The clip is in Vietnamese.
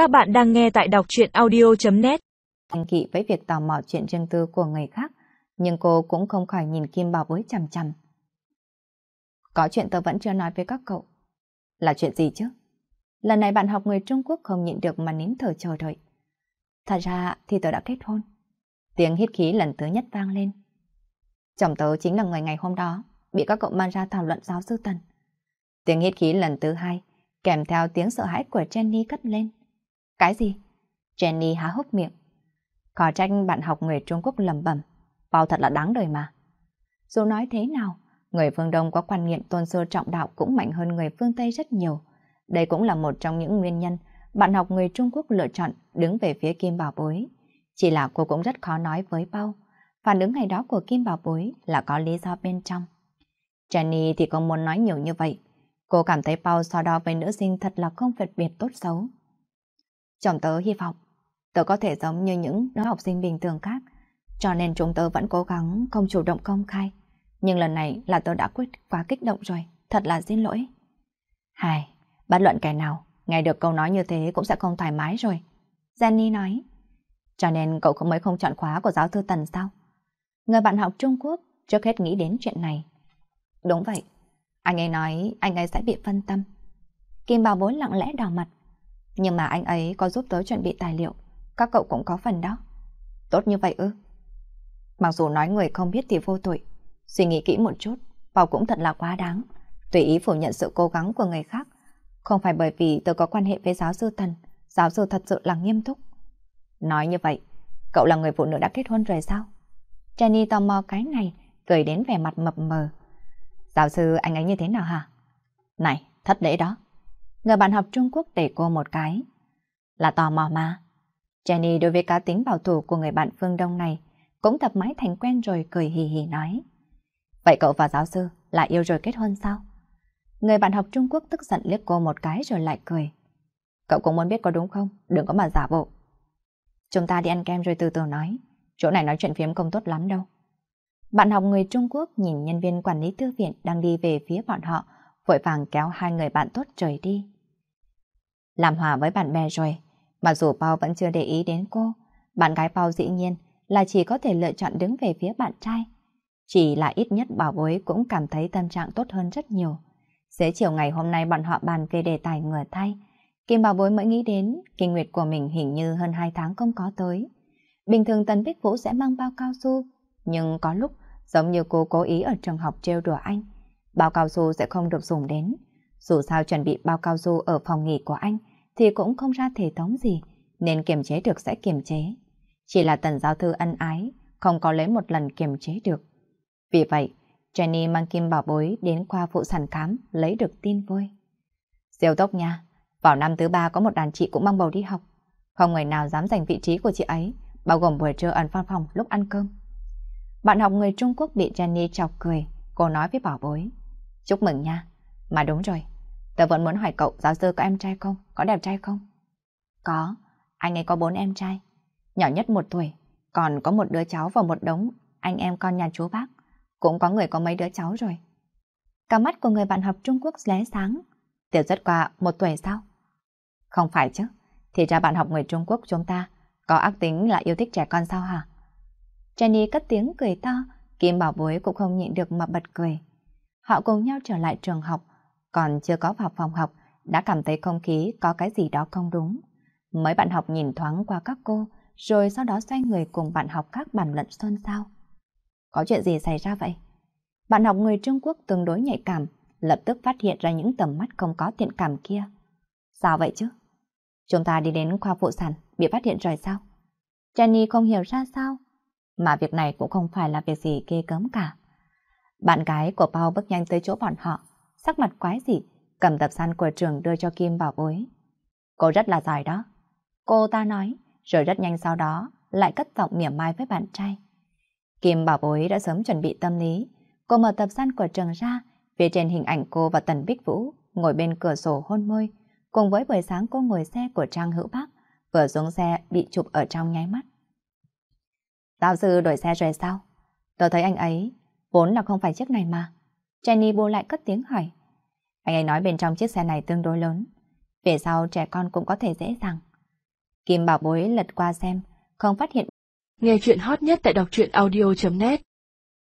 Các bạn đang nghe tại đọc truyện audio.net Anh kỵ với việc tò mò chuyện riêng tư của người khác, nhưng cô cũng không khỏi nhìn Kim Bảo Bối chằm chằm. Có chuyện tớ vẫn chưa nói với các cậu. Là chuyện gì chứ? Lần này bạn học người Trung Quốc không nhịn được mà nín thở chờ đợi. Thật ra thì tớ đã kết hôn. Tiếng hít khí lần thứ nhất vang lên. Chồng tớ chính là người ngày hôm đó bị các cậu mang ra thảo luận giáo sư Tần. Tiếng hít khí lần thứ hai kèm theo tiếng sợ hãi của Jenny cất lên. Cái gì? Jenny há hốc miệng. Khó tranh bạn học người Trung Quốc lầm bẩm, bao thật là đáng đời mà. Dù nói thế nào, người phương Đông có quan niệm tôn sư trọng đạo cũng mạnh hơn người phương Tây rất nhiều. Đây cũng là một trong những nguyên nhân bạn học người Trung Quốc lựa chọn đứng về phía Kim Bảo Bối. Chỉ là cô cũng rất khó nói với Bao. Phản ứng ngày đó của Kim Bảo Bối là có lý do bên trong. Jenny thì không muốn nói nhiều như vậy. Cô cảm thấy Bao so đo với nữ sinh thật là không phân biệt tốt xấu. Chồng tớ hy vọng tớ có thể giống như những đứa học sinh bình thường khác, cho nên chúng tớ vẫn cố gắng không chủ động công khai. Nhưng lần này là tớ đã quyết quá kích động rồi, thật là xin lỗi. Hài, bất luận kẻ nào, nghe được câu nói như thế cũng sẽ không thoải mái rồi. Jenny nói, cho nên cậu không mới không chọn khóa của giáo thư Tần sao? Người bạn học Trung Quốc trước hết nghĩ đến chuyện này. Đúng vậy, anh ấy nói anh ấy sẽ bị phân tâm. Kim Bảo Bối lặng lẽ đỏ mặt. Nhưng mà anh ấy có giúp tớ chuẩn bị tài liệu, các cậu cũng có phần đó. Tốt như vậy ư? Mặc dù nói người không biết thì vô tội, suy nghĩ kỹ một chút, Bảo cũng thật là quá đáng. Tùy ý phủ nhận sự cố gắng của người khác, không phải bởi vì tớ có quan hệ với giáo sư thần giáo sư thật sự là nghiêm túc. Nói như vậy, cậu là người phụ nữ đã kết hôn rồi sao? Jenny tò mò cái này, cười đến vẻ mặt mập mờ. Giáo sư anh ấy như thế nào hả? Này, thất lễ đó. Người bạn học Trung Quốc để cô một cái. Là tò mò mà. Jenny đối với cá tính bảo thủ của người bạn phương Đông này cũng tập mãi thành quen rồi cười hì hì nói. Vậy cậu và giáo sư là yêu rồi kết hôn sao? Người bạn học Trung Quốc tức giận liếc cô một cái rồi lại cười. Cậu cũng muốn biết có đúng không? Đừng có mà giả bộ. Chúng ta đi ăn kem rồi từ từ nói. Chỗ này nói chuyện phiếm không tốt lắm đâu. Bạn học người Trung Quốc nhìn nhân viên quản lý thư viện đang đi về phía bọn họ, vội vàng kéo hai người bạn tốt rời đi. Làm hòa với bạn bè rồi, mặc dù Bao vẫn chưa để ý đến cô, bạn gái Bao dĩ nhiên là chỉ có thể lựa chọn đứng về phía bạn trai. Chỉ là ít nhất bảo bối cũng cảm thấy tâm trạng tốt hơn rất nhiều. Xế chiều ngày hôm nay bọn họ bàn về đề tài ngừa thay. Kim bảo bối mới nghĩ đến kinh nguyệt của mình hình như hơn 2 tháng không có tới. Bình thường Tần Bích Vũ sẽ mang bao cao su, nhưng có lúc giống như cô cố ý ở trường học trêu đùa anh. Bao cao su sẽ không được dùng đến. Dù sao chuẩn bị bao cao su ở phòng nghỉ của anh thì cũng không ra thể thống gì, nên kiềm chế được sẽ kiềm chế. Chỉ là tần giáo thư ân ái, không có lấy một lần kiềm chế được. Vì vậy, Jenny mang kim bảo bối đến khoa phụ sản khám lấy được tin vui. Siêu tốc nha, vào năm thứ ba có một đàn chị cũng mang bầu đi học. Không người nào dám giành vị trí của chị ấy, bao gồm buổi trưa ẩn văn phòng lúc ăn cơm. Bạn học người Trung Quốc bị Jenny chọc cười, cô nói với bảo bối. Chúc mừng nha. Mà đúng rồi, tớ vẫn muốn hỏi cậu giáo sư có em trai không? Có đẹp trai không? Có, anh ấy có bốn em trai. Nhỏ nhất một tuổi, còn có một đứa cháu và một đống anh em con nhà chú bác. Cũng có người có mấy đứa cháu rồi. Cả mắt của người bạn học Trung Quốc lé sáng. Tiểu rất qua một tuổi sao? Không phải chứ. Thì ra bạn học người Trung Quốc chúng ta có ác tính là yêu thích trẻ con sao hả? Jenny cất tiếng cười to, Kim Bảo Bối cũng không nhịn được mà bật cười. Họ cùng nhau trở lại trường học, còn chưa có vào phòng học, đã cảm thấy không khí có cái gì đó không đúng. Mấy bạn học nhìn thoáng qua các cô, rồi sau đó xoay người cùng bạn học khác bàn luận xôn xao. Có chuyện gì xảy ra vậy? Bạn học người Trung Quốc tương đối nhạy cảm, lập tức phát hiện ra những tầm mắt không có thiện cảm kia. Sao vậy chứ? Chúng ta đi đến khoa phụ sản, bị phát hiện rồi sao? Jenny không hiểu ra sao, mà việc này cũng không phải là việc gì ghê cấm cả. Bạn gái của bao bước nhanh tới chỗ bọn họ, sắc mặt quái dị, cầm tập san của trường đưa cho Kim bảo bối. Cô rất là giỏi đó. Cô ta nói, rồi rất nhanh sau đó lại cất giọng mỉa mai với bạn trai. Kim bảo bối đã sớm chuẩn bị tâm lý. Cô mở tập san của trường ra, phía trên hình ảnh cô và Tần Bích Vũ ngồi bên cửa sổ hôn môi, cùng với buổi sáng cô ngồi xe của Trang Hữu Bắc, vừa xuống xe bị chụp ở trong nháy mắt. Giáo sư đổi xe rồi sao? Tôi thấy anh ấy, vốn là không phải chiếc này mà. Jenny bô lại cất tiếng hỏi. Anh ấy nói bên trong chiếc xe này tương đối lớn. Về sau trẻ con cũng có thể dễ dàng. Kim Bảo Bối lật qua xem, không phát hiện. Nghe chuyện hot nhất tại đọc truyện audio.net